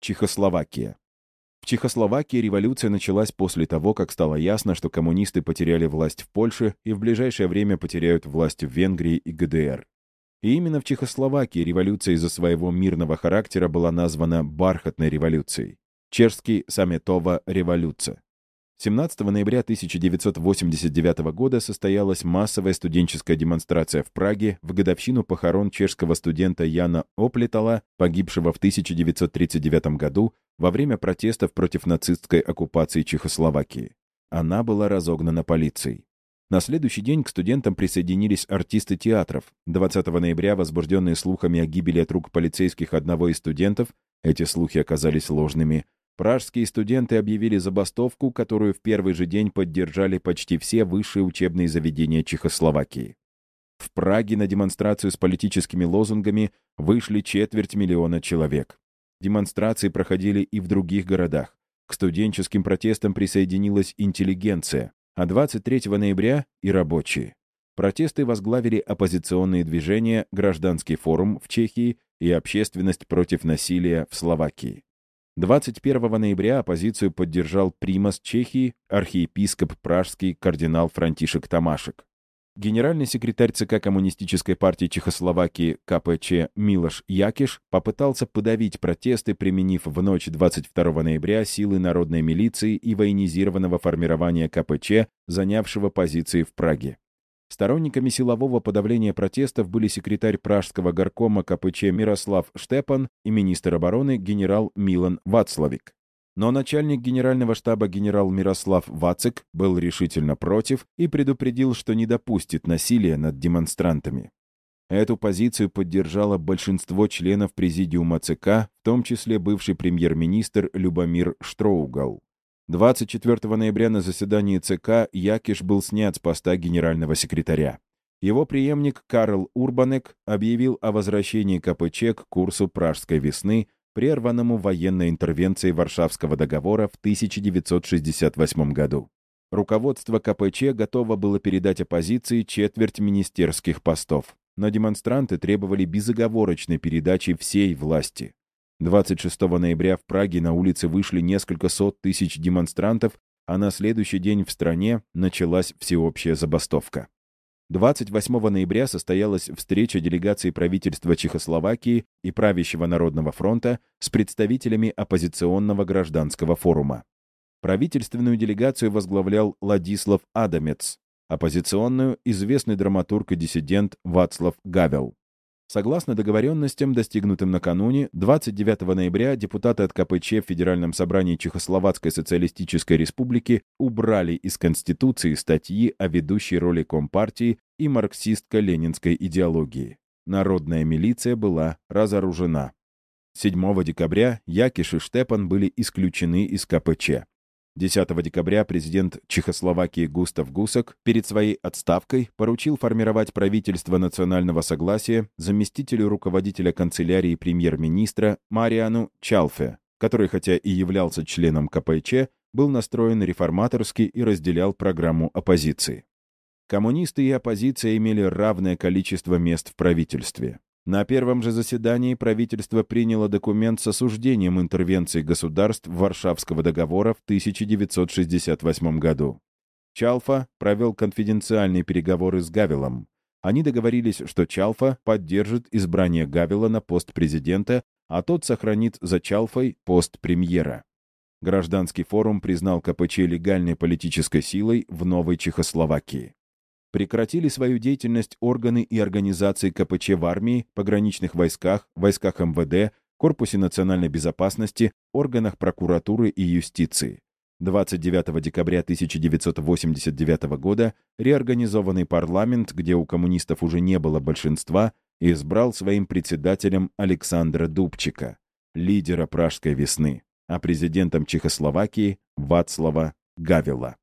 Чехословакия. В Чехословакии революция началась после того, как стало ясно, что коммунисты потеряли власть в Польше и в ближайшее время потеряют власть в Венгрии и ГДР. И именно в Чехословакии революция из-за своего мирного характера была названа «бархатной революцией» — чешский «Саметова революция». 17 ноября 1989 года состоялась массовая студенческая демонстрация в Праге в годовщину похорон чешского студента Яна Оплетала, погибшего в 1939 году во время протестов против нацистской оккупации Чехословакии. Она была разогнана полицией. На следующий день к студентам присоединились артисты театров. 20 ноября, возбужденные слухами о гибели от рук полицейских одного из студентов, эти слухи оказались ложными, пражские студенты объявили забастовку, которую в первый же день поддержали почти все высшие учебные заведения Чехословакии. В Праге на демонстрацию с политическими лозунгами вышли четверть миллиона человек. Демонстрации проходили и в других городах. К студенческим протестам присоединилась интеллигенция а 23 ноября и рабочие. Протесты возглавили оппозиционные движения «Гражданский форум» в Чехии и «Общественность против насилия» в Словакии. 21 ноября оппозицию поддержал примас Чехии, архиепископ пражский кардинал Франтишек Тамашек. Генеральный секретарь ЦК Коммунистической партии Чехословакии КПЧ Милош Якиш попытался подавить протесты, применив в ночь 22 ноября силы народной милиции и военизированного формирования КПЧ, занявшего позиции в Праге. Сторонниками силового подавления протестов были секретарь пражского горкома КПЧ Мирослав Штепан и министр обороны генерал Милан Вацлавик. Но начальник генерального штаба генерал Мирослав Вацик был решительно против и предупредил, что не допустит насилия над демонстрантами. Эту позицию поддержало большинство членов президиума ЦК, в том числе бывший премьер-министр Любомир Штроугал. 24 ноября на заседании ЦК Якиш был снят с поста генерального секретаря. Его преемник Карл Урбанек объявил о возвращении КПЧ к курсу «Пражской весны», прерванному военной интервенцией Варшавского договора в 1968 году. Руководство КПЧ готово было передать оппозиции четверть министерских постов, но демонстранты требовали безоговорочной передачи всей власти. 26 ноября в Праге на улицы вышли несколько сот тысяч демонстрантов, а на следующий день в стране началась всеобщая забастовка. 28 ноября состоялась встреча делегации правительства Чехословакии и правящего Народного фронта с представителями оппозиционного гражданского форума. Правительственную делегацию возглавлял Ладислав Адамец, оппозиционную – известный драматург и диссидент Вацлав Гавел. Согласно договоренностям, достигнутым накануне, 29 ноября депутаты от КПЧ в Федеральном собрании Чехословацкой социалистической республики убрали из Конституции статьи о ведущей роли Компартии и марксистско-ленинской идеологии. Народная милиция была разоружена. 7 декабря Якиш и Штепан были исключены из КПЧ. 10 декабря президент Чехословакии Густав Гусак перед своей отставкой поручил формировать правительство национального согласия заместителю руководителя канцелярии премьер-министра Мариану Чалфе, который хотя и являлся членом КПЧ, был настроен реформаторски и разделял программу оппозиции. Коммунисты и оппозиция имели равное количество мест в правительстве. На первом же заседании правительство приняло документ с осуждением интервенции государств Варшавского договора в 1968 году. Чалфа провел конфиденциальные переговоры с Гавелом. Они договорились, что Чалфа поддержит избрание Гавела на пост президента, а тот сохранит за Чалфой пост премьера. Гражданский форум признал КПЧ легальной политической силой в новой Чехословакии прекратили свою деятельность органы и организации КПЧ в армии, пограничных войсках, войсках МВД, Корпусе национальной безопасности, органах прокуратуры и юстиции. 29 декабря 1989 года реорганизованный парламент, где у коммунистов уже не было большинства, избрал своим председателем Александра Дубчика, лидера Пражской весны, а президентом Чехословакии Вацлава Гавела.